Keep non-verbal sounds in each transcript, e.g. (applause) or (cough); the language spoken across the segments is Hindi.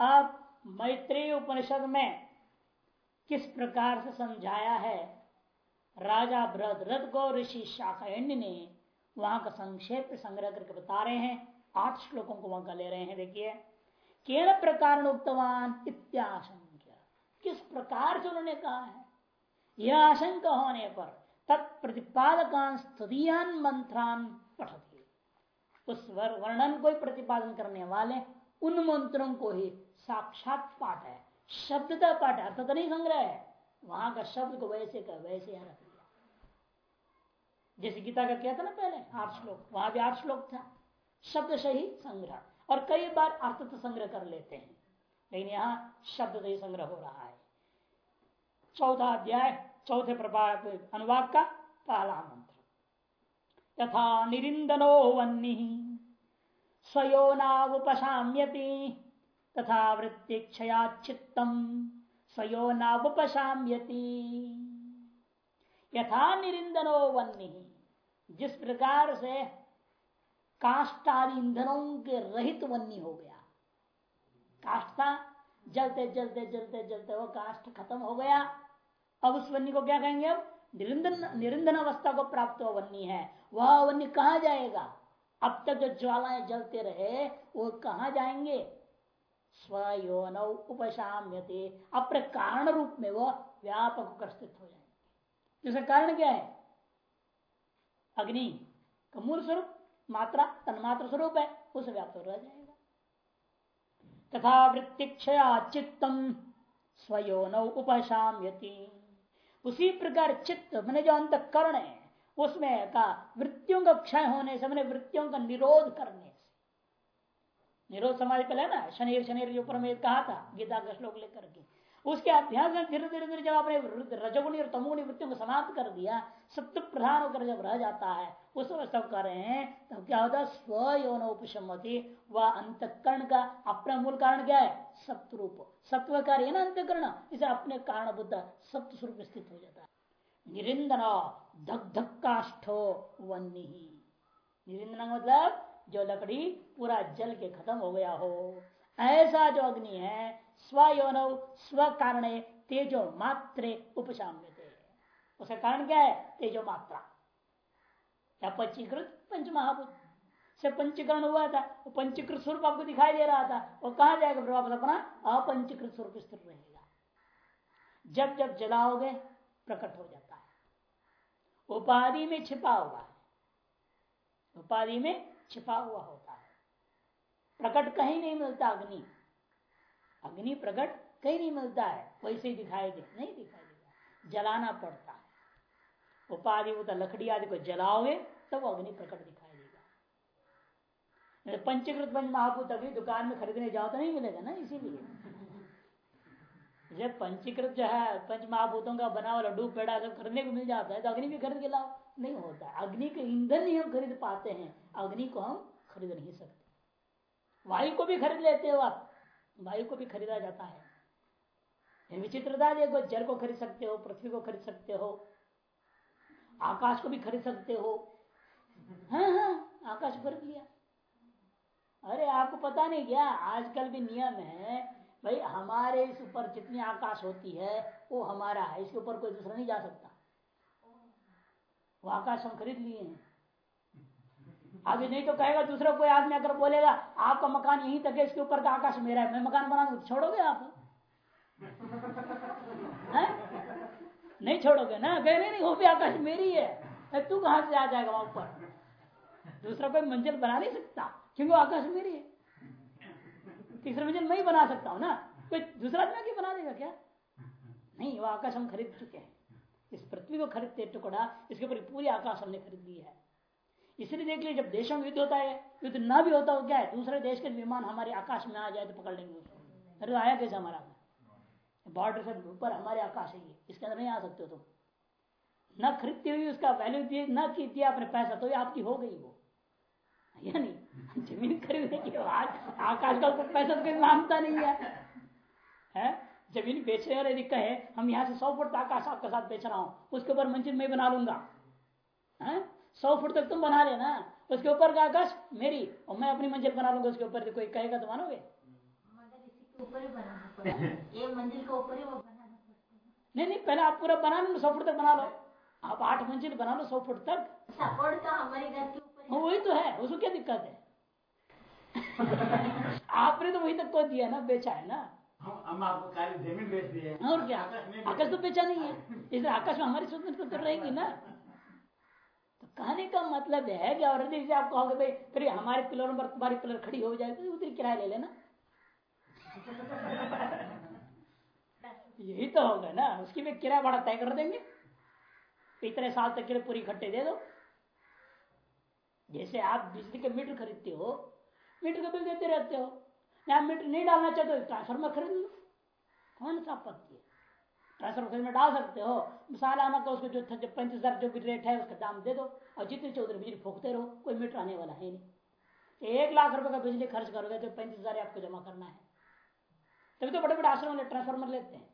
अब मैत्री उपनिषद में किस प्रकार से समझाया है? राजा बृहद को ऋषि शाखाण्य ने वहाँ का संक्षेप संग्रह करके बता रहे हैं। आठ श्लोकों को वहाँ का ले रहे हैं, देखिए। केन प्रकार उक्तवान? इत्याशंक्य। किस प्रकार से उन्होंने कहा है? यह आशंका होने पर तत्प्रतिपादकान स्तुतियान मंत्रान पठती। उस वर्णन को प्रतिपादन करने वाले उन मंत्रों को ही साक्षात पाठ है। शब्द का पाठ अर्थ तो नहीं संग्रह है। वहाँ का शब्द को वैसे का वैसे यहाँ रख दिया। जैसे गीता का क्या था ना पहले, आठ श्लोक, वहाँ भी आठ श्लोक था। शब्द सही संग्रह। और कई बार अर्थ तो संग्रह कर लेते हैं। लेकिन यहाँ शब्द सही संग्रह हो रहा है। चौथा अध्याय, चौथे प्रभाव अनुवाद का पहला मंत्र। यथा निरिंदनो वन्नी स्वयोनावुपशाम्यति तथा वृत्तिक्षया चित्तम स्वयोनावुपशाम्यति यथा निरिंदनो वन्नी जिस प्रकार से काष्टादि ईंधनों के रहित वन्नी हो गया। काष्ठा, जलते जलते जलते जलते वो काष्ठ खत्म हो गया। अब उस वन्नी को क्या कहेंगे अब निरंदन निरंदन अवस्था को प्राप्त हुआ वन्नी है। वह वन्नी कहा जाएगा? अब तक जो ज्वालाएँ जलते रहे, वो कहा जाएँगे? स्वयोन उपशाम्यते। अपने कारण रूप में वो व्यापक प्रस्तुत हो जाएँगे। इसका कारण क्या है? अग्नि का मूल स्वरूप, मात्रा तन्मात्र स्वरूप है, उस व्याप्त रह जाएगा। तथा वृत्तिक्षया चित्तम स्वयोन उपशाम्यति। उसी प्रकार चित्त मैंने जो अंत करण है, उसमें का वृत्तियों का क्षय होने से, मैंने वृत्तियों का निरोध करने निरोध समाज पहले ना शनि शनि जो ऊपर में कहा था, गीता का श्लोक लेकर के। उसके अभ्यास में धीरे धीरे धीरे जब आपने रजगुणी और तमोगुणी वृत्तियों को समाप्त कर दिया, सत्य प्रधान होकर जब रह जाता है, उस अवस्था कर रहे हैं, तब क्या होता है? स्व यौन उपशमति वह अंतकरण का अपना मूल कारण क्या है? सप्तरूप सत्व कार्य है ना अंतकरण? इसे अपने कारण बुद्ध सप्त स्वरूप स्थित हो जाता है। निरिंदन धक काष्ठो वन्नी निरिंदन मतलब जो लकड़ी पूरा जल के खत्म हो गया हो। ऐसा जो अग्नि है, स्वयन स्व कारण तेजो मात्रे उपशाम्य उसका कारण क्या है? तेजो मात्रा। या पंचीकृत पंच महाभूत से पंचीकरण हुआ था, वो पंचीकृत स्वरूप आपको दिखाई दे रहा था। वो कहा जाएगा वापस अपना अपंचीकृत स्वरूप स्थिर रहेगा। जब जब जलाओगे, प्रकट हो जाता है। उपाधि में छिपा हुआ है। उपाधि में छिपा हुआ होता है। प्रकट कहीं नहीं मिलता अग्नि। अग्नि प्रकट कहीं नहीं मिलता है। वैसे ही दिखाई दे, नहीं दिखाई देगा जलाना पड़ता है। उपाधि लकड़ी आदि को जलाओगे, तब तो अग्नि प्रकट दिखाई देगा। पंचकृत पंच महाभूत अभी दुकान में खरीदने जाओ तो नहीं मिलेगा ना इसीलिए। जब पंचीकृत जो है, पंच महाभूतों का बना हुआ लड्डू पेड़ा सब खरीदने को मिल जाता है तो अग्नि भी खरीद के लाओ। नहीं होता। अग्नि के ईंधन ही हम खरीद पाते हैं। अग्नि को हम खरीद नहीं सकते। वायु को भी खरीद लेते हो आप। वायु को भी खरीदा जाता है। विचित्रता देखो जल को खरीद सकते हो, पृथ्वी को खरीद सकते हो, आकाश को भी खरीद सकते हो। हाँ हाँ आकाश खरीद लिया। अरे, आपको पता नहीं क्या? आजकल भी नियम है, भाई, हमारे इस ऊपर जितनी आकाश होती है, वो हमारा है। इसके ऊपर कोई दूसरा नहीं जा सकता। वो आकाश हम खरीद लिए हैं। आगे नहीं तो कहेगा दूसरा कोई आदमी अगर बोलेगा आपका मकान यहीं तक है इसके ऊपर का आकाश मेरा है मैं मकान बना छोड़ोगे आप? नहीं छोड़ोगे ना? कह नहीं, वो भी आकाश मेरी है तू कहाँ से आ जाएगा वहाँ ऊपर? दूसरा कोई मंजिल बना नहीं सकता क्योंकि वो आकाश मेरी है। तीसरा मंजिल मैं ही बना सकता हूँ ना? कोई दूसरा आदमी बना देगा क्या? नहीं वो आकाश हम खरीद चुके हैं। इस पृथ्वी को खरीदते टुकड़ा इसके ऊपर पूरी आकाश हमने खरीद ली है। इसलिए देख लीजिए जब देशों में युद्ध होता है युद्ध ना भी होता हो क्या है? दूसरे देश के विमान हमारे आकाश में आ जाए तो पकड़ लेंगे उसको अरे आया कैसे हमारा? बॉर्डर से ऊपर हमारे आकाश है इसके अंदर नहीं आ सकते तुम। न खरीदते हुए उसका वैल्यू दिए न की दिया अपने पैसा तो ये आपकी हो गई वो। यानी ज़मीन खरीदने के बाद आकाश का पैसा तो कोई माँगता नहीं है, है? ज़मीन बेचने वाले यदि कहे हम यहाँ से सौ फुट आकाश आपके साथ बेच रहा हूँ उसके ऊपर मंजिल मैं बना लूँगा। सौ फुट तक तुम बना लेना उसके ऊपर का आकाश मेरी और मैं अपनी मंजिल बना लूँगा उसके ऊपर कोई कहेगा तो मानोगे? ही (laughs) ही नहीं नहीं पहले आप पूरा बना लो सौ फुट तक बना लो। आप आठ मंजिल बना लो सौ फुट तक। सपोर्ट तो हाँ, ही वही तो है उसको क्या दिक्कत है? (laughs) (laughs) आपने तो वही तक को दिया ना बेचा है ना। हम आपको खाली ज़मीन बेच दिए और क्या? आकाश तो बेचा नहीं है। इसलिए आकाश में हमारी स्वतंत्रता तो रहेगी ना। तो कहने का मतलब है कि और यदि आप कहोगे भाई फिर हमारे पिलर पर तुम्हारी पिलर खड़ी हो जाए तो उतरी किराया ले लेना। यही तो होगा ना। उसकी भी किराया भाड़ा तय कर देंगे। इतने साल तक के लिए पूरी इकट्ठे दे दो। जैसे आप बिजली के मीटर खरीदते हो मीटर का बिल देते रहते हो। या मीटर नहीं डालना चाहते हो ट्रांसफार्मर खरीद लो। कौन सा आपत्ति है? ट्रांसफार्मर में डाल सकते हो। सालाना का उसको जो पैंतीस हज़ार जो भी रेट है, उसका दाम दे दो। और जितनी चौधरी बिजली फूकते रहो, कोई मीटर आने वाला है नहीं। तो एक लाख रुपए का बिजली खर्च करोगे तो पैंतीस हज़ार आपको जमा करना है। तभी तो बड़े बड़े आश्रम ट्रांसफार्मर लेते हैं।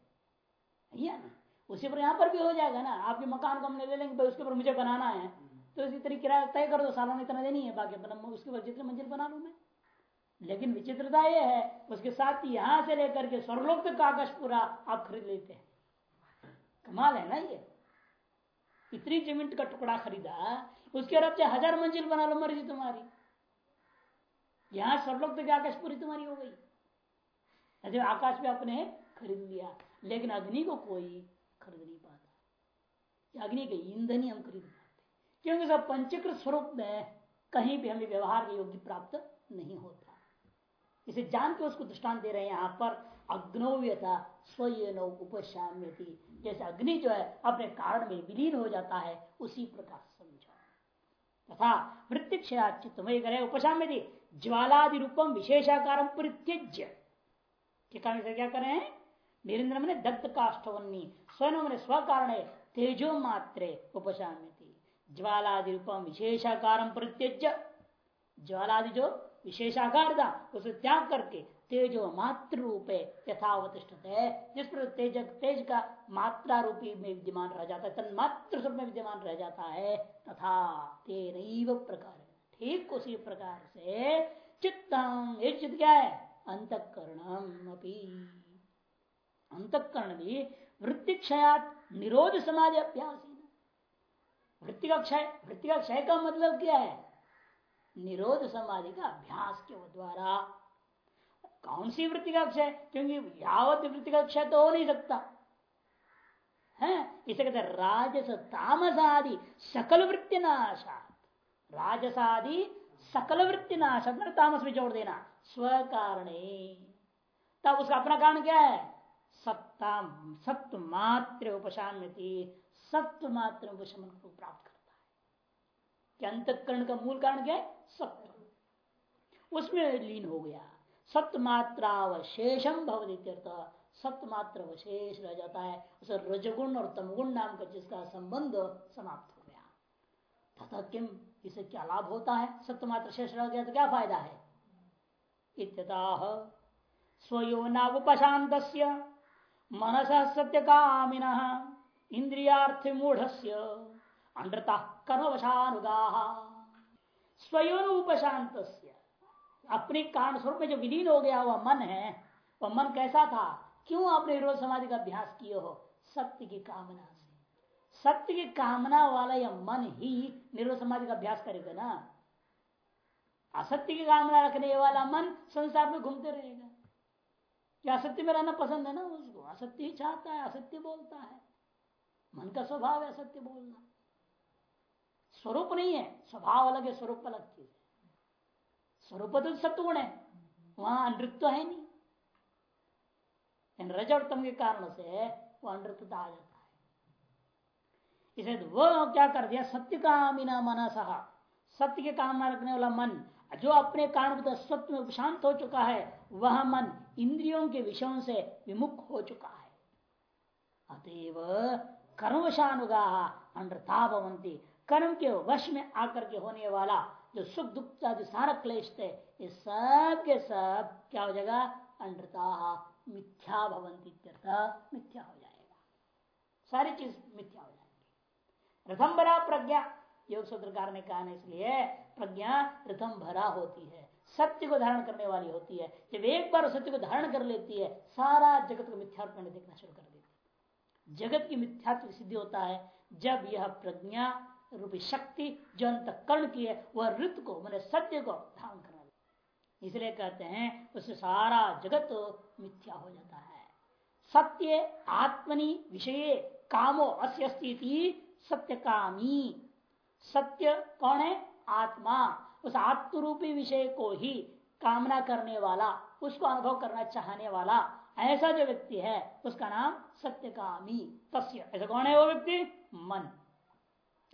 या नहीं उसी पर यहाँ पर भी हो जाएगा ना। आपके मकान को हमने ले लेंगे उसके ऊपर मुझे बनाना है। तो इसी तरीके किराया तय कर दो, सालाना इतना देनी है, बाकी अपना उसके ऊपर जितने मंजिल बना लूँ मैं। लेकिन विचित्रता यह है, उसके साथ यहाँ से लेकर के स्वर्लोक तक का आकाश पूरा आप खरीद लेते हैं। कमाल है ना ये? इतनी ज़मीन का टुकड़ा खरीदा, उसके बाद हज़ार मंजिल बना लो मर्ज़ी तुम्हारी। यहाँ स्वर्लोक तक आकाश पूरी तुम्हारी हो गई। ऐसे आकाश भी आपने खरीद लिया, लेकिन अग्नि को कोई खरीद नहीं पाता। अग्नि के ईंधन ही हम खरीद पाते। क्योंकि सब पंचकृत स्वरूप में कहीं भी हमें व्यवहार के योग्य प्राप्त नहीं होता। इसे जान के उसको दृष्टान दे रहे हैं यहाँ पर अग्नोव्यता स्वयं उपशाम्यति जैसे अग्नि जो है, अपने कारण में विलीन हो जाता है, उसी प्रकार समझो तथा वृत्तिक्षया चित्तमय करे उपशाम्यति ज्वालादि रूपम विशेषाकार परित्यज्य। टीका में क्या करें निरंद्र मैंने दग्ध काष्ठवन्नी, स्वयं मैंने स्व कारण तेजो मात्रे उपशाम्यति ज्वालादि रूपम विशेषाकार परित्यज्य। ज्वालादि जो विशेषाकार था उसे त्याग करके तेजो मात्र रूपे है जिस पर तेज तेज का मात्रा रूपी में विद्यमान रह जाता है तन मात्र स्वरूप में विद्यमान रह जाता है, तथा तेन प्रकार ठीक उसी प्रकार से चित्तम एक चित्त क्या है? अंतकरणम अपनी अंतकरण भी वृत्ति क्षयात निरोध समाज अभ्यास वृत्ति का क्षय, वृत्ति का क्षय का मतलब क्या है? निरोध समाधि का अभ्यास के द्वारा। कौन सी वृत्ति का क्षय क्योंकि यावत वृत्ति का क्षय तो हो नहीं सकता। है? इसे कहते राजस तामस आदि सकल वृत्ति नाशा राजसादि सकल वृत्ति नाश तामस में जोड़ देना। स्व कारण तब उसका अपना कारण क्या है? सत्ता सत्व मात्र उपशान्ति सत्व मात्र उपशमन को प्राप्त करता है अंतकरण का मूल कारण क्या है? सत्व। उसमें लीन हो गया। सत्य मात्रावशेषम भवती सत्य मात्र अवशेष रह जाता है। उसे रजगुण और तमगुण नाम का जिसका संबंध समाप्त हो गया। तथा किम? इसे क्या लाभ होता है? सत्य मात्र शेष रह गया तो क्या फ़ायदा है? इत्यतः स्वयोनावपशांत मनस सत्य कामिन इंद्रियार्थ मूढ़ अंडता कर्मवशानुगा। स्वयं उपशांत अपने कारण स्वरूप में जो विलीन हो गया हुआ मन है, वह मन कैसा था? क्यों आपने निरोध समाधि का अभ्यास किए हो? सत्य की कामना से। सत्य की कामना वाला यह मन ही निरोध समाधि का अभ्यास करेगा ना? असत्य की कामना रखने वाला मन संसार में घूमते रहेगा। क्या असत्य में रहना पसंद है ना उसको? असत्य ही चाहता है, असत्य बोलता है। मन का स्वभाव है असत्य बोलना। स्वरूप नहीं है, स्वभाव अलग है, स्वरूप अलग चीज़ है। स्वरूप तो सत्वगुण है, वहाँ नृत्य है नहीं। रज और तम के कारण से वो अनृतता आ जाता है। इसे वो क्या कर दिया, सत्य कामिना मना सहा। सत्य के कामना रखने वाला मन, जो अपने कारण सत्य में शांत हो चुका है, वह मन इंद्रियों के विषयों से विमुख हो चुका है। अतएव कर्मशानुगा अनृता भवंती कर्म के वश में आकर के होने वाला जो सुख, दुख आदि सारा क्लेश थे, ये सब के सब क्या हो जाएगा? अनृता मिथ्या भवंती मिथ्या हो जाएगा। सारी चीज़ मिथ्या हो जाएगी। रथम भरा प्रज्ञा, योग सूत्रकार ने कहा इसलिए, प्रज्ञा रथम भरा होती है, सत्य को धारण करने वाली होती है। जब एक बार सत्य को धारण कर लेती है, सारा जगत को मिथ्यात्व में देखना शुरू कर देती है। जगत की मिथ्यात्व सिद्धि होता है, जब यह प्रज्ञा रूपी शक्ति जो अंतकरण की है, वह ऋत को, मैंने सत्य को धारण करना इसलिए कहते हैं उससे सारा जगत मिथ्या हो जाता है। सत्य, आत्मनि, विषय, कामो अस्य सत्य कामी सत्य कौन है? आत्मा। उस आत्मरूपी विषय को ही कामना करने वाला, उसको अनुभव करना चाहने वाला, ऐसा जो व्यक्ति है, उसका नाम सत्यकामी। तस्य, ऐसा कौन है वो व्यक्ति? मन।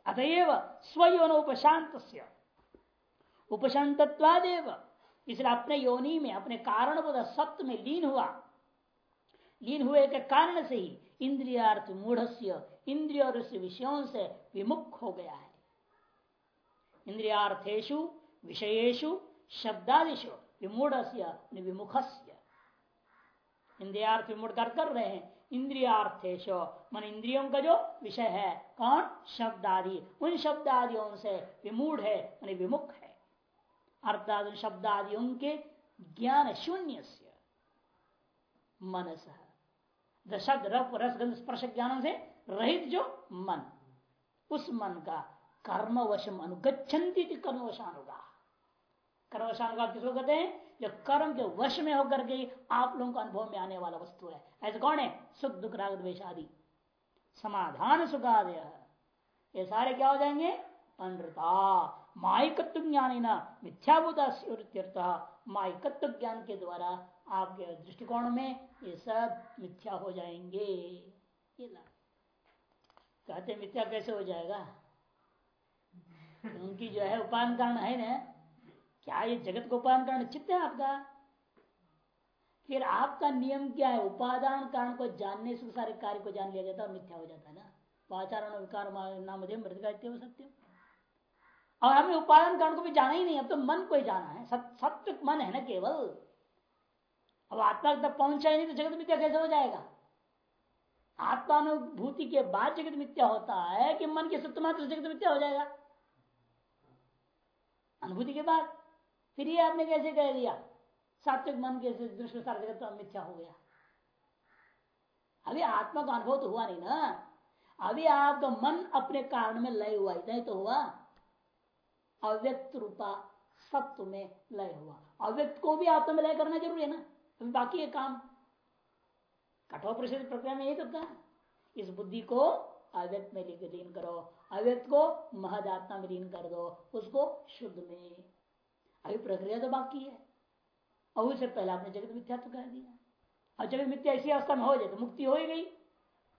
अतएव स्वयं उपशांत उपशांतत्वादेव इसलिए अपने योनि में, अपने कारण सत्य में लीन हुआ। लीन हुए के कारण से ही इंद्रियार्थ मूढ़ इंद्रिय और विषयों से विमुख हो गया है। इंद्रियार्थेशु विषयेशु शब्दादिशु विमूढ़ विमुख इंद्रियार्थ विमूढ़ कर रहे हैं। इंद्रियार्थेश मन इंद्रियों का जो विषय है, कौन? शब्द आदि उन शब्द आदियों से विमूढ़ है मान विमुख है। अर्थात उन शब्द आदियों के ज्ञान शून्य से मनस शब्द रफ, रसगंध, स्पर्श ज्ञान से रहित जो मन, उस मन का कर्मवशम अनुगछन्ति कर्मवशानुगा। कर्मवशानुगा किसको कहते हैं? जो कर्म के वश में होकर के आप लोगों को अनुभव में आने वाला वस्तु है। ऐसे कौन है? सुख दुख राग द्वेश आदि। समाधान सुखादय। ये सारे क्या हो जाएँगे? अनृता। माइकत्व ज्ञान मिथ्याभूत माइकत्व ज्ञान के द्वारा आपके दृष्टिकोण में ये सब मिथ्या हो जाएँगे। ये कहते मिथ्या कैसे हो जाएगा? (laughs) उनकी जो है उपान कारण है ना। क्या ये जगत को उपान कारण चित्त है आपका? फिर आपका नियम क्या है? उपादान कारण को जानने से सारे कार्य को जान लिया जाता है मिथ्या हो जाता है ना? वाचारण विकार नाम मृत सत्य। और हमें उपादान कारण को भी जाना ही नहीं, अब तो मन को ही जाना है। सत्य मन है ना केवल? अब आत्मा तक पहुँचा ही नहीं तो जगत मिथ्या कैसे हो जाएगा? आत्मानुभूति के बाद जगत मिथ्या होता है कि मन के सत्य मात्र जगत मिथ्या हो जाएगा। अनुभूति के बाद। फिर ये आपने कैसे कह दिया? सात्विक मन के दृष्टि सारा जगत तो मिथ्या हो गया। अभी आत्मा का अनुभव तो हुआ नहीं ना। अभी आपका मन अपने कारण में लय हुआ, इतना ही तो हुआ। अव्यक्त रूपा सत्व में लय हुआ। अव्यक्त को भी आत्मा में लय करना ज़रूरी है ना। अभी बाकी है काम। कठोर परिषद प्रक्रिया में यही तो था। इस बुद्धि को अव्यक्त में लीन करो। अव्यक्त को महदात्मा में लीन कर दो। उसको शुद्ध में अभी प्रक्रिया तो बाकी है। और उससे पहले आपने जगत मिथ्या तो कह दिया। और जगत मिथ्या इसी अवस्था में हो जाए तो मुक्ति हो ही गई।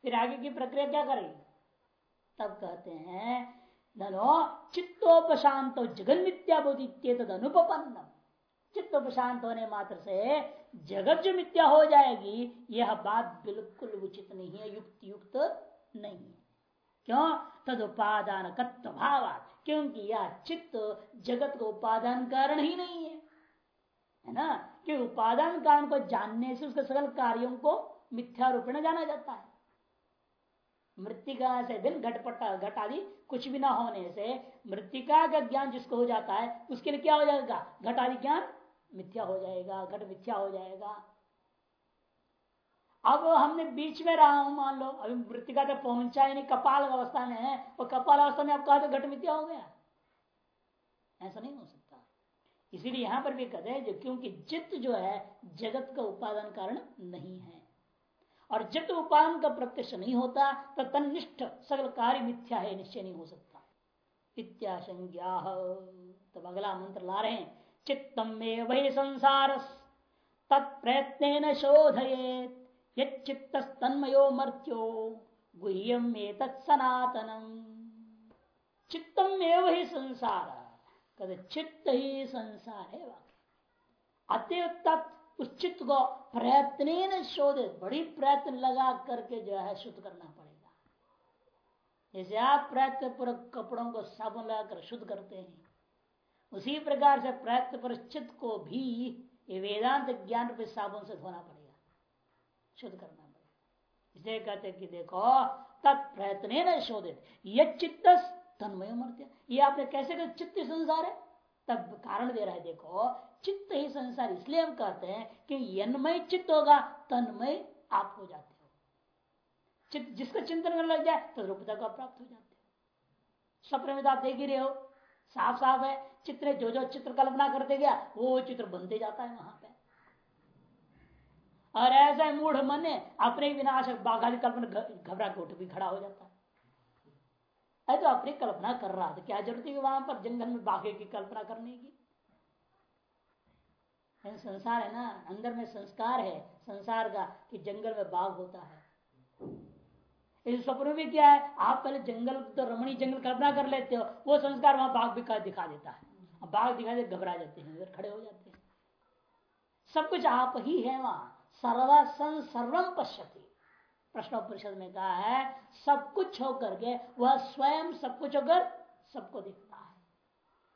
फिर आगे की प्रक्रिया क्या करेगी? तब कहते हैं, धनो चित्तोपशांत जगन मिथ्या बोधित्य तद अनुपन्न चित्तोपशांत होने मात्र से जगत जो मिथ्या हो जाएगी, यह बात बिल्कुल उचित नहीं है युक्त युक्त नहीं है। क्यों? तद उपादान कत्व भाव क्योंकि यह चित्त जगत को उपादान कारण ही नहीं है। है ना? कि उपादान कारण को जानने से उसके सकल कार्यों को मिथ्या रूपेण जाना जाता है। मृतिका से दिन घटपट घट आदि कुछ भी ना होने से मृतिका का ज्ञान जिसको हो जाता है, उसके लिए क्या हो जाएगा? घट आदि ज्ञान मिथ्या हो जाएगा, घट मिथ्या हो जाएगा। अब हमने बीच में रहा हूँ, मान लो। अभी मृतिका तक पहुँचा ही नहीं, कपाल अवस्था में है। और कपाल अवस्था में आप कहा तो घट मिथ्या हो गया? ऐसा नहीं हो सकता। इसीलिए यहाँ पर भी कहते हैं, जो क्योंकि चित्त जो है, जगत का उपादान कारण नहीं है। और जित उपादान का प्रत्यक्ष नहीं होता तो तनिष्ठ सकल कार्य मिथ्या है, निश्चय नहीं हो सकता। इत्याशंज्ञा तब अगला मंत्र ला रहे हैं। चित्तम में वही संसार तत्प्रयत्न शोधयेत। तन्मयो मर्त्यो गुह्यम में तत्सनातनम चित्तम में वही संसार, कद चित्त ही संसार है अतएव तत् उस चित्त को प्रयत्न शोधित बड़ी प्रयत्न लगा करके जो है शुद्ध करना पड़ेगा। जैसे आप प्रयत्न पूर्वक कपड़ों को साबुन लगाकर शुद्ध करते हैं, उसी प्रकार से प्रयत्न पर चित्त को भी ये वेदांत ज्ञान रूपी साबुन से धोना पड़ेगा। शुद्ध करना पड़ेगा इसलिए कहते कि देखो, तत्प्रयत्न न शोधित। ये चित्त तन्मय मर्त्य ये आपने कैसे कर चित्त संसार है। तब कारण दे रहा है, देखो, चित्त ही संसार। इसलिए हम कहते हैं कि यन्मय चित्त होगा, तन्मय आप हो जाते हो। चित्त जिसका चिंतन करने लग जाए तो रूपता को प्राप्त हो जाते हो। स्वप्न में तो आप देख ही रहे हो साफ़ साफ़ है। चित्र जो जो चित्र कल्पना करते गया, वो चित्र बनते जाता है वहाँ। और ऐसा मूढ़ मन अपने विनाश बाघा की कल्पना घबरा के उठ भी खड़ा हो जाता है। तो अपनी कल्पना कर रहा था, क्या ज़रूरत है वहाँ पर जंगल में बाघे की कल्पना करने की? संसार है ना, अंदर में संस्कार है, संसार का कि जंगल में बाघ होता है। इस स्वप्न में क्या है, आप पहले जंगल तो रमणी जंगल कल्पना कर लेते हो, वो संस्कार वहाँ बाघ भी दिखा देता है। बाघ दिखा दे, घबरा जाते हैं खड़े हो जाते हैं। सब कुछ आप ही है वहाँ। सर्वसन सर्वम पश्यति। प्रश्न परिषद में कहा है, सब कुछ होकर के वह स्वयं सब कुछ होकर सबको दिखता है।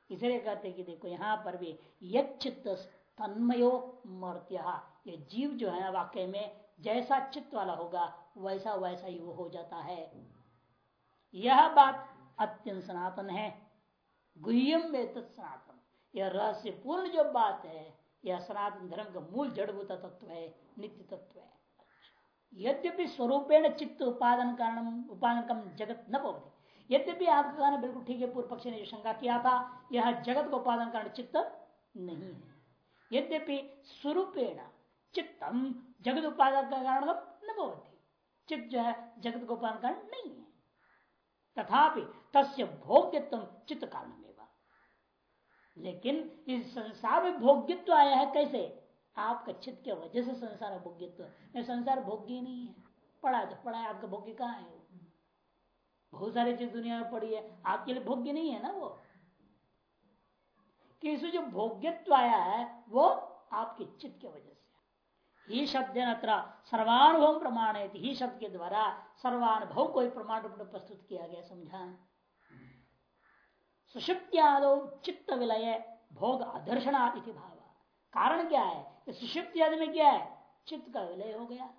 इसलिए कहते कि देखो, यहाँ पर भी यित्त तन्मयो मर्त्य। ये जीव जो है वाक्य में जैसा चित्त वाला होगा, वैसा वैसा ही वो हो जाता है। यह बात अत्यंत सनातन है। गुह्यम में सनातन यह रहस्यपूर्ण जो बात है यह सनातन धर्म का मूल जड़भूत तत्व है, नित्य तत्व है। यद्यपि स्वरूपेण चित्त उपादन कारण उपादन कम जगत न पवती यद्यपि आपका कहना बिल्कुल ठीक है, पूर्व पक्ष ने जो शंका किया था, यह जगत को उपादन कारण चित्त नहीं है। यद्यपि स्वरूपेण चित्तम जगत उपादन का कारण न पवती चित्त जो है जगत को उपादन कारण नहीं है। तथापि तस्य भोग्यत्व चित्त कारण लेकिन इस संसार में भोग्यत्व आया है कैसे? आपका चित्त के वजह से संसार भोग्यत्व संसार भोग्य नहीं है। पढ़ा तो पढ़ा है, आपका भोग्य कहाँ है? बहुत सारी चीज़ दुनिया में पड़ी है। आपके लिए भोग्य नहीं है ना वो? कि जो भोग्यत्व आया है, वो आपके चित्त के वजह से ही। शब्द सर्वानुभव प्रमाण है ही शब्द के द्वारा सर्वानुभव को प्रमाण रूप में प्रस्तुत किया गया, समझा? सुषुप्त्यादो चित्त विलय भोग अदर्शना भाव। कारण क्या है? सुषुप्त आदि में क्या है? चित्त का विलय हो गया।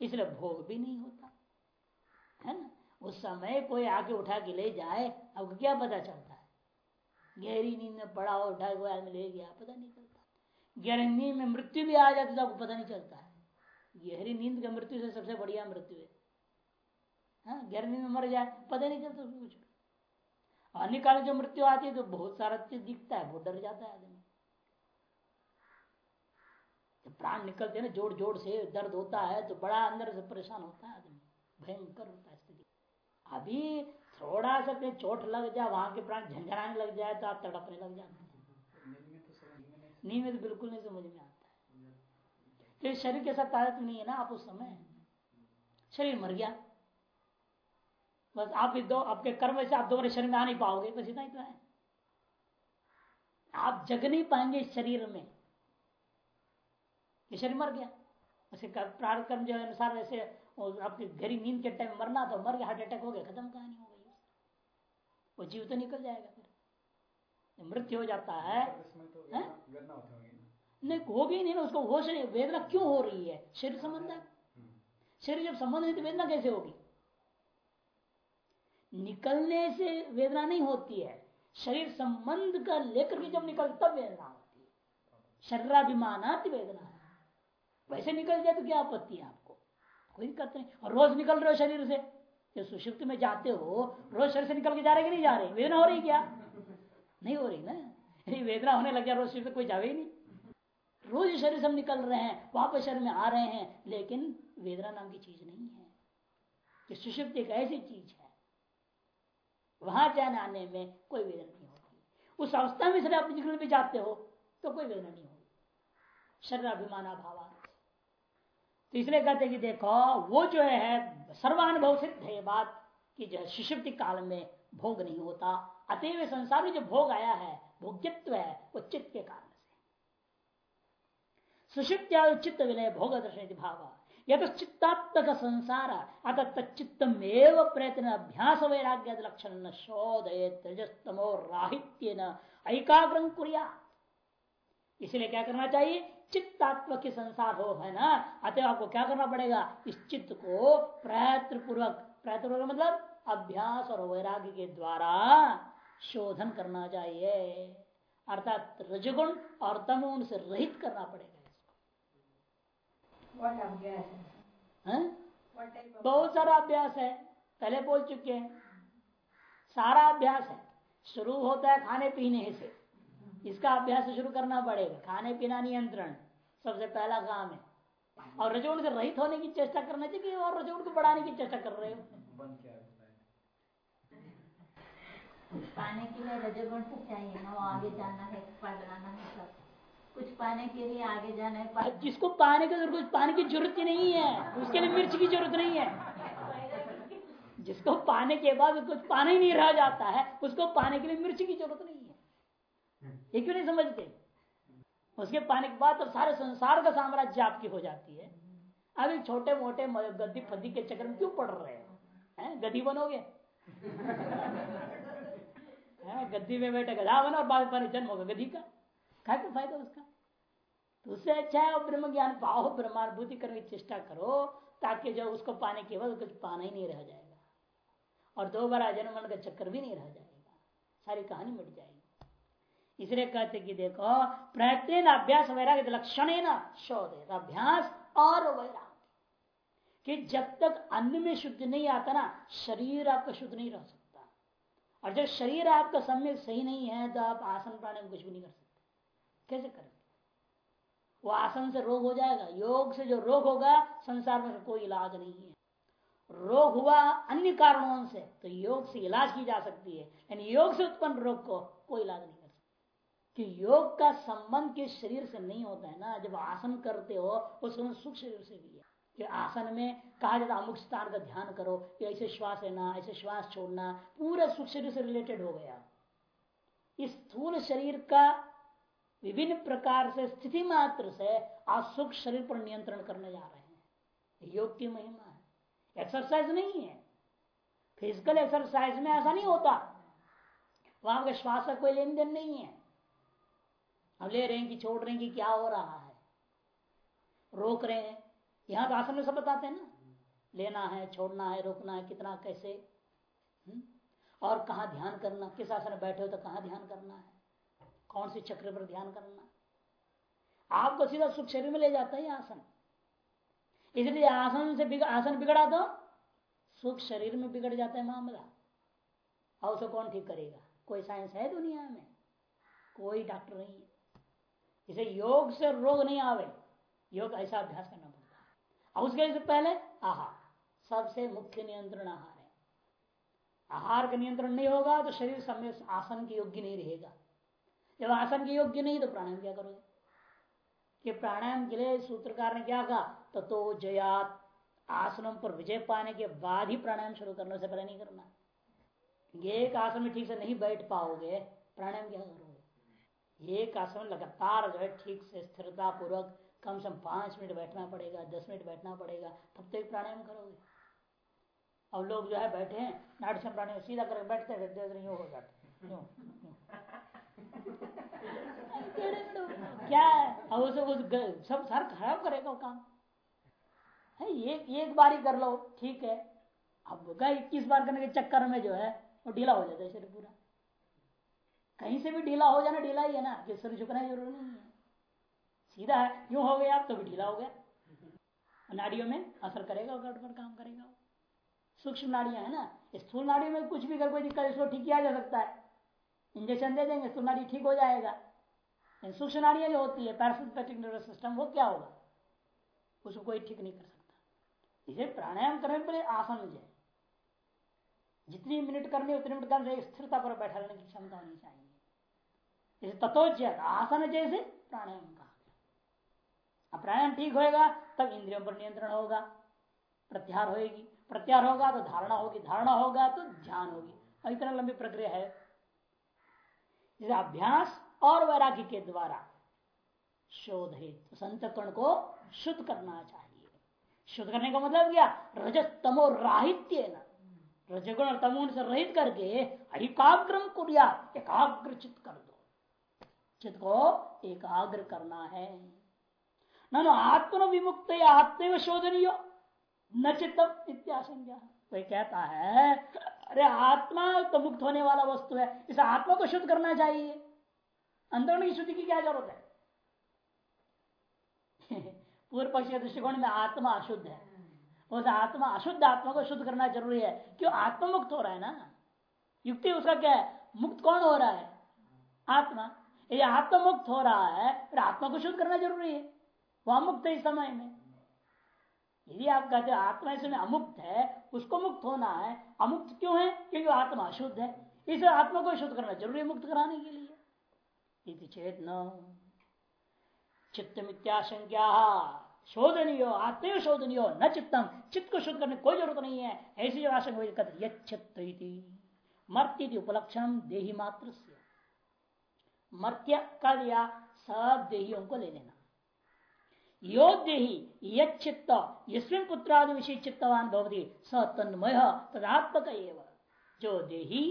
इसलिए भोग भी नहीं होता। है ना? उस समय कोई आके उठा के ले जाए, अब क्या पता चलता है? गहरी नींद में पड़ा हो, उठा के आदमी ले गया, पता नहीं चलता। गहरी नींद में मृत्यु भी आ जाती तो आपको पता नहीं चलता है। गहरी नींद का मृत्यु से सबसे बढ़िया मृत्यु है। हाँ गहरी नींद में मर जाए, पता नहीं चलता कुछ। अनिकाल जो मृत्यु आती है तो बहुत सारा चीज़ दिखता है, बहुत डर जाता है आदमी। तो प्राण निकलते ना जोड़ जोड़ से दर्द होता है तो बड़ा अंदर से परेशान होता है आदमी, भयंकर होता है स्थिति। अभी थोड़ा सा कहीं चोट लग जाए, वहाँ के प्राण झंझनाने लग जाए तो आप तड़पने लग जाते नींद में तो बिल्कुल नहीं समझ में आता है। क्योंकि शरीर के साथ ताकत नहीं है ना, आप उस समय। शरीर मर गया। बस आप दो आपके कर्म से आप दोबारा शरीर में आ नहीं पाओगे बस इतना इतना है। आप जग नहीं पाएँगे इस शरीर में। ये शरीर मर गया। उसे प्रार्थ कर्म जो अनुसार वैसे आपकी घरी नींद के टाइम मरना तो मर गया हार्ट अटैक हो गया खत्म कहानी हो गई वो जीव तो निकल जाएगा फिर। मृत्यु हो जाता है, तो है? नहीं होगी नहीं ना उसको होश नहीं वेदना क्यों हो रही है? शरीर संबंध है। शरीर जब संबंध नहीं तो वेदना कैसे होगी? निकलने से वेदना नहीं होती है। शरीर संबंध का लेकर के जब निकल तब वेदना होती है। शरीराभिमान वेदना वैसे निकल जाए तो क्या आपत्ति है आपको? कोई दिक्कत नहीं। और रोज निकल रहे हो शरीर से। जब सुषिप्त में जाते हो, रोज शरीर से निकल के जा रहे कि नहीं जा रहे? वेदना हो रही क्या? नहीं हो रही ना? यदि वेदना होने लग जाए रोज शरीर से, कोई जावे ही नहीं। रोज शरीर से हम निकल रहे हैं, वापस शरीर में आ रहे हैं, लेकिन वेदना नाम की चीज़ नहीं है। सुषुप्त एक ऐसी चीज़ है वहाँ जाने आने में कोई वेदना नहीं होती। उस अवस्था में से आप निकल भी जाते हो तो कोई वेदना नहीं होगी शरीर अभिमान भाव तो इसलिए कहते कि देखो, वो जो है सर्वानुभव सिद्ध है बात कि जो शिशुप्ति काल में भोग नहीं होता। अतएव संसार में जो भोग आया है, भोग्यत्व है, वो चित्त के कारण से। सुषिप्त्या चित्त विलय भोग दर्शन भाव यह तो चित्तात्मक संसार अतः तच्चित्तमेव प्रयत्न अभ्यास वैराग्य लक्षण न शोधय तेजस्तमो राहित्य न कुरिया इसलिए क्या करना चाहिए? चित्तात्मक के संसार हो, है ना? अतः आपको क्या करना पड़ेगा? इस चित्त को प्रयत्न पूर्वक प्रयत्न पूर्वक मतलब अभ्यास और वैराग्य के द्वारा शोधन करना चाहिए। अर्थात रजगुण और तमगुण से रहित करना पड़ेगा What अभ्यास है? इसको हैं? What type of- बहुत सारा अभ्यास है। पहले बोल चुके हैं। सारा अभ्यास है। शुरू होता है खाने पीने से। इसका अभ्यास शुरू करना पड़ेगा। खाने पीना नियंत्रण सबसे पहला काम है। और रजोगुण से रहित होने की चेष्टा करना चाहिए और रजोगुण को बढ़ाने की चेष्टा कर रहे हो? पाने के लिए रजोगुण तो चाहिए ना वो आगे जाना है पढ़ना है सब। कुछ पाने के लिए आगे जाना है जिसको पाने की ज़रूरत पाने की ज़रूरत ही नहीं है उसके लिए मिर्च की ज़रूरत नहीं है। जिसको पाने के बाद कुछ पाना ही नहीं रह जाता है उसको पाने के लिए मिर्च की ज़रूरत नहीं है। ये क्यों नहीं समझते? उसके पाने के बाद तो सारे संसार का साम्राज्य आपकी हो जाती है। अभी छोटे मोटे गद्दी फद्दी के चक्कर में क्यों पड़ रहे हो? हैं? गद्दी बनोगे? गद्दी में बैठे गधा बनो और बाद में जन्म होगा गधी का। क्या क्या फ़ायदा उसका? तो उससे अच्छा है ब्रह्म ज्ञान पाओ, ब्रह्मानुभूति करने की चेष्टा करो, ताकि जब उसको पाने के बाद कुछ पाना ही नहीं रह जाएगा। और दो बार जन्म का चक्कर भी नहीं रह जाएगा। सारी कहानी मिट जाएगी। इसलिए कहते कि देखो प्रयत्न अभ्यास वैराग्य लक्षण है ना शोध अभ्यास और वैराग्य। कि जब तक अन्न में शुद्ध नहीं आता ना, शरीर आपका शुद्ध नहीं रह सकता। और जब शरीर आपका सम्यक सही नहीं है तो आप आसन प्राणायाम कुछ भी नहीं कर सकते। कैसे करेंगे वो आसन से रोग हो जाएगा। योग से जो रोग होगा, संसार में कोई इलाज नहीं है। रोग हुआ अन्य कारणों से तो योग से इलाज की जा सकती है। लेकिन योग से उत्पन्न रोग को कोई इलाज नहीं कर सकता। कि योग का संबंध के शरीर से नहीं होता है ना, जब आसन करते हो, वो संबंध सुख शरीर से भी है। कि आसन में कहा जाता अमुक स्थान का ध्यान करो, कि ऐसे श्वास लेना, ऐसे श्वास छोड़ना, पूरा सुख शरीर से रिलेटेड हो गया। इस स्थूल शरीर का विभिन्न प्रकार से, स्थिति मात्र से आज सुख शरीर पर नियंत्रण करने जा रहे हैं। योग की महिमा है। एक्सरसाइज नहीं है। फ़िज़िकल एक्सरसाइज में ऐसा नहीं होता। वहाँ का श्वास का कोई लेन देन नहीं है। हम ले रहे हैं कि छोड़ रहे हैं कि क्या हो रहा है। रोक रहे हैं। यहाँ तो आसन में सब बताते हैं ना। लेना है, छोड़ना है, रोकना है, कितना, कैसे? हुँ? और कहा ध्यान करना, किस आसन में बैठे हो तो कहा ध्यान करना है? कौन सी चक्र पर ध्यान करना? आपको सीधा सुख शरीर में ले जाता है आसन। इसलिए आसन से बिगड़ आसन बिगड़ा तो सुख शरीर में बिगड़ जाता है मामला। और उसे कौन ठीक करेगा? कोई साइंस है दुनिया में? कोई डॉक्टर नहीं है। इसे योग से रोग नहीं आवे। योग ऐसा अभ्यास करना पड़ता है। और उसके से पहले आहार। सबसे मुख्य नियंत्रण आहार है। आहार का नियंत्रण नहीं होगा तो शरीर समय आसन के योग्य नहीं रहेगा। जब आसन के योग्य नहीं तो प्राणायाम क्या करोगे? कि प्राणायाम के लिए सूत्रकार ने क्या कहा? तो, तो जयात। आसनों पर विजय पाने के बाद ही प्राणायाम शुरू करने से पहले नहीं करना। एक आसन में ठीक से नहीं बैठ पाओगे प्राणायाम क्या करोगे? एक आसन लगातार जो है ठीक से स्थिरता पूर्वक कम से कम पाँच मिनट बैठना पड़ेगा दस मिनट बैठना पड़ेगा तब तक प्राणायाम करोगे। अब लोग जो है बैठे हैं नाट से प्राणायाम सीधा करके बैठते हैं हो जाते। क्या है? उसे सब सर खराब करेगा वो काम। है, एक एक बार ही कर लो, ठीक है। अब गए इक्कीस बार करने के चक्कर में जो है, वो ढीला हो जाता है शरीर पूरा। कहीं से भी ढीला हो जाना, ढीला ही है ना कि झुकना ज़रूरी नहीं है। सीधा है, यूँ हो गया आप तो भी ढीला हो गया। नाड़ियों में असर करेगा गड़बड़ काम करेगा सूक्ष्म नाड़ियाँ है ना स्थूल नाड़ियों में कुछ भी अगर कोई दिक्कत इसको ठीक किया जा सकता है। इंजेक्शन दे देंगे तो नाड़ी ठीक हो जाएगा। सूक्ष्म नाड़ियाँ जो होती है पैरासिम्पैथिक नर्वस सिस्टम वो क्या होगा? उसको कोई ठीक नहीं कर सकता। इसे प्राणायाम करने पर आसन है जितनी मिनट करनी उतनी मिनट करने स्थिरता पर बैठा रहने की क्षमता होनी चाहिए। जैसे तथोच्चय आसन जैसे प्राणायाम कहा अब प्राणायाम ठीक होएगा, तब इंद्रियों पर नियंत्रण होगा, प्रत्याहार होगी प्रत्याहार होगा तो धारणा होगी, धारणा होगा तो ध्यान होगी। इतना लंबी प्रक्रिया है। इसे अभ्यास और वैराग्य के द्वारा शोध हेतु, संतकरण को शुद्ध करना चाहिए। शुद्ध करने का मतलब क्या? रजस तमो राहित्य रजगुण और तमोन से रहित करके एकाग्रम कुरिया, एकाग्र चित कर दो। चित को एकाग्र करना है। न आत्म विमुक्त आत्म शोधनीय, न चित्तम इत्याशंका कोई कहता है अरे आत्मा तो मुक्त होने वाला वस्तु है, इस आत्मा को शुद्ध करना चाहिए। अंतरण की शुद्धि की क्या ज़रूरत है? (laughs) पूर्व पक्ष के दृष्टिकोण में आत्मा अशुद्ध है। उस आत्मा, अशुद्ध आत्मा को शुद्ध करना ज़रूरी है, क्यों आत्मा मुक्त हो रहा है ना? युक्ति उसका क्या है? मुक्त कौन हो रहा है? आत्मा। ये आत्मा मुक्त हो रहा है, फिर आत्मा को शुद्ध करना ज़रूरी है। वह मुक्त है इस समय में। यदि आप कहते हो आत्मा इस समय अमुक्त है, उसको मुक्त होना है। अमुक्त क्यों है? क्योंकि आत्मा अशुद्ध है। इस आत्मा को शुद्ध करना ज़रूरी मुक्त कराने के लिए। चेत न चित्त मित्याशंका शोधनीय आत्मय शोधनीय, न चित्तम। चित्त को शुद्ध करने कोई ज़रूरत नहीं है। ऐसी जो आशंका यच्चित्त मर्त्य उपलक्षण देही मात्र मर्त्य का दिया, सब देहियों को ले लेना। यो देही यित्त पुत्रादि विषय चित्तवान भवती, स तन्मय, तदात्मक जो देही,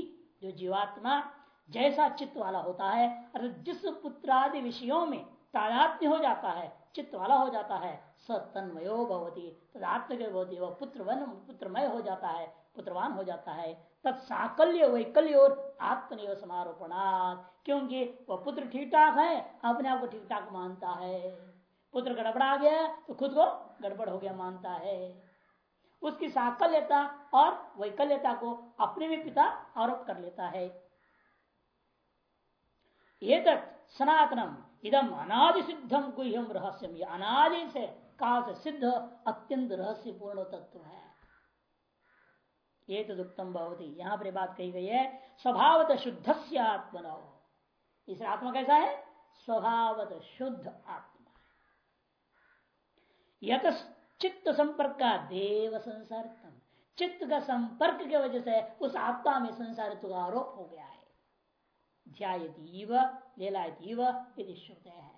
जो जीवात्मा, जैसा चित्त वाला होता है, अर्थात जिस पुत्रादि विषयों में तादात्म्य हो जाता है चित्त वाला हो जाता है, स तन्मयो भवती, तदात्मक भवती, वह पुत्रवन, पुत्रमय हो जाता है, पुत्रवान हो जाता है। तत्साकल्य वैकल्य और आत्मनिव समारोपणात्, क्योंकि वह पुत्र ठीक ठाक है, अपने आप को ठीक ठाक मानता है। पुत्र गड़बड़ा गया तो खुद को गड़बड़ हो गया, मानता है। उसकी साकल्यता और वैकल्यता को अपने में पिता आरोप कर लेता है। ये सनातनम इदम अनादि सिद्धम गुह्यम रहस्यम। ये अनादि से कहा से सिद्ध, अत्यंत रहस्यपूर्ण तत्व है। ये तो दुखतम बहुत यहाँ पर बात कही गई है, स्वभावत शुद्ध से आत्मनो इस आत्मा कैसा है? स्वभावत शुद्ध आत्मा। चित्त संपर्क का देव संसारितम चित्त का संपर्क की वजह से उस आत्मा में संसारित्व का आरोप हो गया है। ध्यातीव लेलातीव यदि श्रुत है।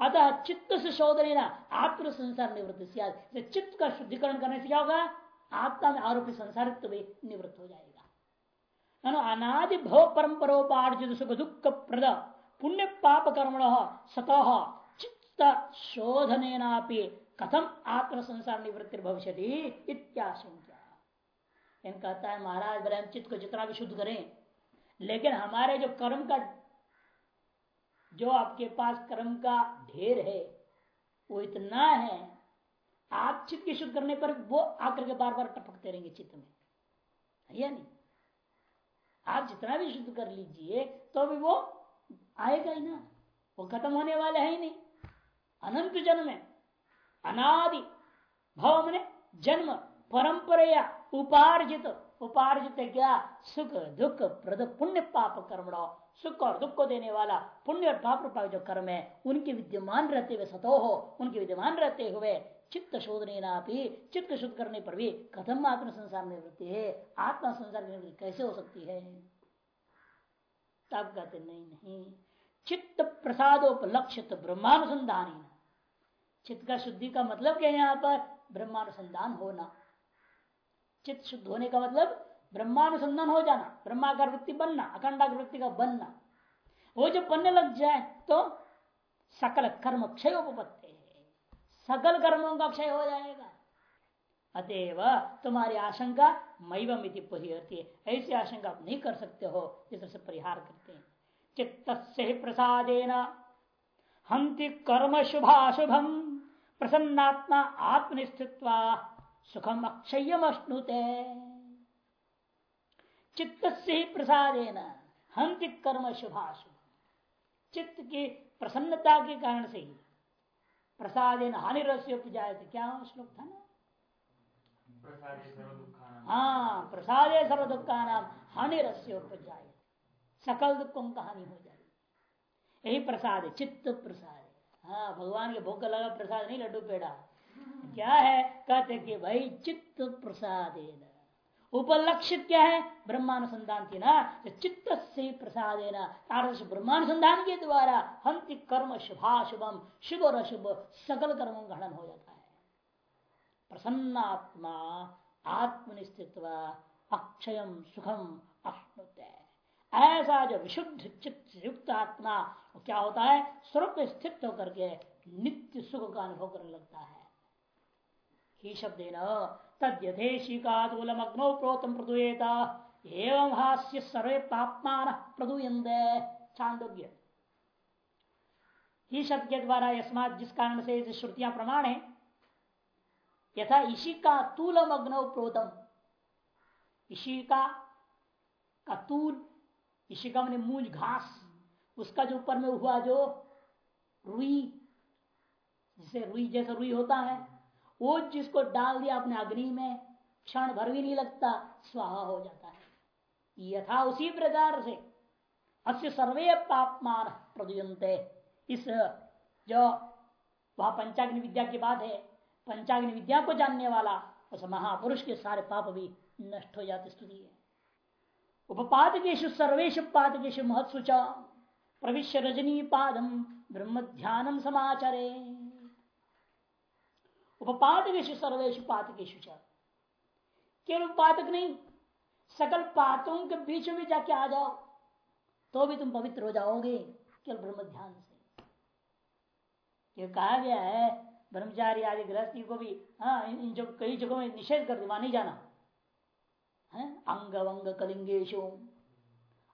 अतः चित्त से शोधन आत्म संसार निवृत्त चित्त का शुद्धिकरण करने से क्या होगा? आत्मा में आरोपी संसारित्व भी निवृत्त हो जाएगा। अनादि भव परंपरोपार्जित सुख दुख प्रद, पुण्य पाप कर्मण, सतः शोधन कथम आत्म संसार निवृत्ति भविष्य इत्याशंका कहता है, महाराज बड़े चित्त को जितना भी शुद्ध करें, लेकिन हमारे जो कर्म का, जो आपके पास कर्म का ढेर है, वो इतना है, आप चित्त की शुद्ध करने पर वो आकर के बार बार टपकते रहेंगे चित्त में। या नहीं? आप जितना भी शुद्ध कर लीजिए तो भी वो आएगा ही ना, वो खत्म होने वाले है ही नहीं। अनंत जन्म है। अनादि भव मैंने जन्म परंपरा उपार्जित। उपार्जित क्या? सुख, दुख, प्रद, पुण्य, पाप कर्म सुख और दुख को देने वाला पुण्य और पाप रूपा जो कर्म है, उनके विद्यमान रहते हुए सतो हो, उनके विद्यमान रहते हुए चित्त शोधने भी, चित्त शुद्ध करने पर भी कथम आत्म संसार निवृत्ति है। आत्मा संसार निवृत्ति कैसे हो सकती है? तब कहते नहीं नहीं। चित्त प्रसादोपलक्षित ब्रह्मानुसंधान चित्त का शुद्धि का मतलब क्या है यहाँ पर? ब्रह्मानुसंधान होना। चित्त शुद्ध होने का मतलब ब्रह्मानुसंधान हो जाना ब्रह्माकार वृत्ति बनना अखंडाकार वृत्ति का बनना। वो जब बनने लग जाए तो सकल कर्म क्षय उपपत्ति सकल कर्मों का क्षय हो जाएगा। अतएव तुम्हारी आशंका मैवम होती है ऐसी आशंका आप नहीं कर सकते हो इस तरह से परिहार करते हैं। चित्त से प्रसादेन। हंति कर्म शुभाशुभम। प्रसन्नात्मा आत्मनिस्थित्वा सुखम अक्षयम अश्नुते चित्त से ही प्रसादेन हंति कर्म शुभाशुभ चित्त की प्रसन्नता के कारण से ही प्रसादेन हानि रस्य उपजाए थे क्या श्लोक था ना? हाँ प्रसादे सर्व दुखा नाम हानि रस्य उपजाए सकल दुखों का हानि हो जाए। यही प्रसाद है चित्त प्रसाद। हाँ भगवान के भूख लगा प्रसाद नहीं, लड्डू पेड़ा। क्या है? कहते कि भाई चित्त प्रसाद उपलक्षित क्या है? ब्रह्मानुसंधान थी ना। तो चित्त से प्रसाद है ब्रह्मानुसंधान के द्वारा हम कर्म शुभाशुभम शुभ और अशुभ, सकल कर्मों का हनन हो जाता है। प्रसन्न आत्मा आत्मनिस्थित्व अक्षयम सुखम अश्नुत ऐसा जो विशुद्ध चित्त युक्त आत्मा क्या होता है? स्वरूप स्थित होकर के नित्य सुख का अनुभव करने लगता है। ही शब्द प्रोतम प्रदूयेत, एवं हास्य सर्वे पापमान प्रदूयन्ते। छांदोग्य ही शब्द के द्वारा यस्मात जिस कारण से श्रुतियाँ प्रमाण है, यथा इसी का तूलम अग्नव प्रोतम। इसी का तूल इसी का मैंने मूंज घास, उसका जो ऊपर में हुआ जो रुई, जिसे रुई जैसा रुई होता है, वो जिसको डाल दिया अपने अग्नि में, क्षण भर भी नहीं लगता, स्वाहा हो जाता है। यथा उसी प्रकार से अस्य सर्वे पापमान प्रदुयंते इस, जो वह पंचाग्नि विद्या की बात है, पंचाग्नि विद्या को जानने वाला, उस महापुरुष के सारे पाप भी नष्ट हो जाते, स्तुति है। उपपादकेशु सर्वेश पादकेशु महत्सु प्रविश्य रजनी पादम ब्रह्म ध्यानम समाचरे उपपादकेशु सर्वेश पातकेशु केवल पातक नहीं, सकल पातों के बीच में जाके आ जाओ तो भी तुम पवित्र हो जाओगे केवल ब्रह्म ध्यान से। ये कहा गया है, ब्रह्मचारी आदि गृहस्थी को भी हाँ इन जो कई जगहों में निषेध कर दिया नहीं जाना। अंग वंग कलिंगेशो।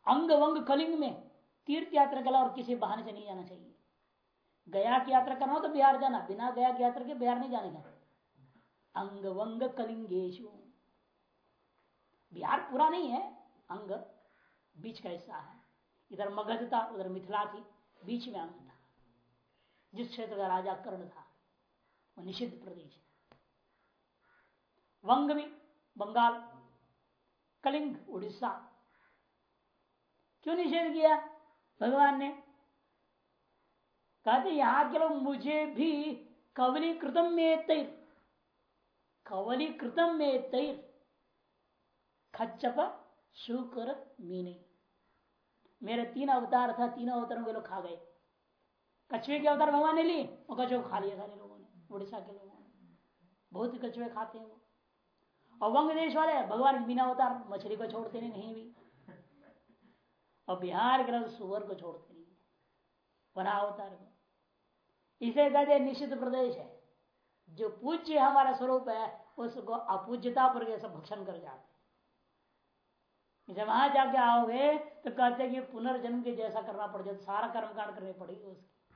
अंग वंग कलिंग में तीर्थ यात्रा के और किसी बहाने से नहीं जाना चाहिए। गया की यात्रा करना हो तो बिहार जाना, बिना गया की यात्रा के बिहार नहीं जाने का। अंग वंग कलिंगेशु। बिहार पूरा नहीं है, अंग बीच का हिस्सा है। इधर मगध था, उधर मिथिला थी, बीच में अंग था। जिस क्षेत्र का राजा कर्ण था, वो निषिद्ध प्रदेश वंग भी बंगाल कलिंग, उड़ीसा। क्यों निषेध किया? भगवान ने कहते यहाँ के लोग मुझे भी कवलीकृतम में तैर, कवलीकृतम में तैर। खच्चप शुक्र मीनी। मेरे तीन अवतार था, तीनों अवतारों के लोग खा गए। कछुए के अवतार भगवान ने ली और कछुए खा लिया सारे लोगों ने, उड़ीसा के लोगों ने। बहुत ही कछुए खाते हैं वो। और वंग देश वाले भगवान बिना अवतार मछली को छोड़ते नहीं, नहीं भी। और बिहार के लोग सुअर को छोड़ते नहीं। बना अवतार को। इसे कहते निश्चित प्रदेश है। जो पूज्य हमारा स्वरूप है उसको अपूज्यता पर सब भक्षण कर जाते इसे वहाँ जाके आओगे तो कहते कि पुनर्जन्म के जैसा करना पड़ जाता सारा कर्म कांड करनी पड़ेगी उसकी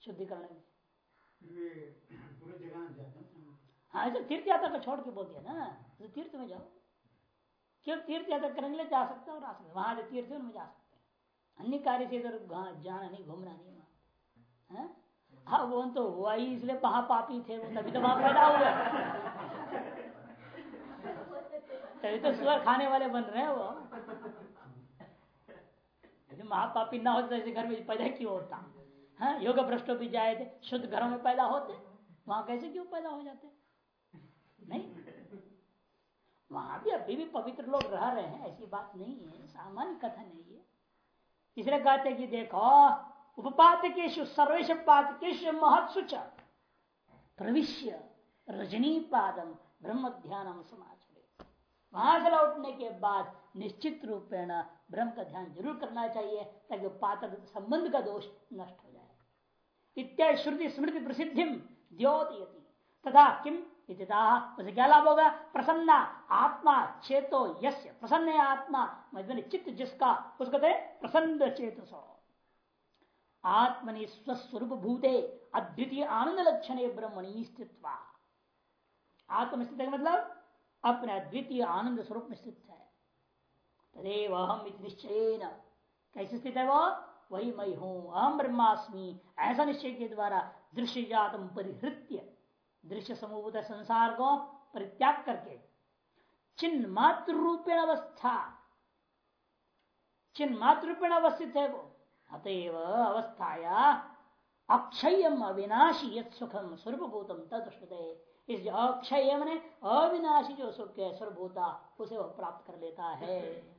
शुद्धिकरण में। हाँ ऐसे तीर्थ यात्रा को छोड़ के बोल दिया ना तो तीर्थ में जाओ। क्यों तीर्थ यात्रा करने के लिए जा सकते हो और आ सकते वहाँ जो तीर्थ है, उनमें जा सकते हैं। अन्य कार्य से इधर जाना नहीं, घूमना नहीं वहाँ। हाँ? वो तो हुआ ही, इसलिए महापापी थे वो, तभी तो वहाँ पैदा हुए। तभी तो सुअर खाने वाले बन रहे हैं वो। यदि महापापी ना होते तो ऐसे घर में पैदा क्यों होता? है योग भ्रष्टो भी जाए थे, शुद्ध घरों में पैदा होते, वहाँ कैसे क्यों पैदा हो जाते? नहीं? वहाँ भी अभी भी पवित्र लोग रह रहे हैं, ऐसी बात नहीं है, सामान्य कथन है इसलिए कहते कि देखो उपपातकेशु सर्वेश पातकेशु महत्सुच, प्रविश्य रजनी पादम ब्रह्म ध्यान समाज वहाँ से लौटने के बाद निश्चित रूपेण ब्रह्म का ध्यान ज़रूर करना चाहिए, ताकि पातक संबंध का दोष नष्ट हो जाए। इत्यादि श्रुति स्मृति प्रसिद्धि द्योतयती। तथा किम उसे क्या लाभ होगा? प्रसन्ना, आत्मा, चेतो, यस्य, प्रसन्न आत्मा चित्त जिसका, उसको प्रसन्न चेत सो आत्मनि स्वस्वरूप भूते अद्वितीय आनंद लक्षण ब्रह्मणी स्थित आत्मस्थित का मतलब अपने अद्वितीय आनंद स्वरूप में स्थित है। तदेव अहम निश्चय कैसे स्थित है वो? वही मैं हूँ अहम ब्रह्मास्मि, ऐसा निश्चय के द्वारा दृश्य जातम परिहृत्य। दृश्य समूहत संसार को परित्याग करके। चिन्ह मात्र रूपेण अवस्था। चिन्ह मात्र रूपेण अवस्थित है वो। अतएव अवस्थाया अक्षयम अविनाशी सुखम स्वरूपभूतम तद इस अक्षय अविनाशी जो सुख है, स्वरूपभूता, उसे वह प्राप्त कर लेता है।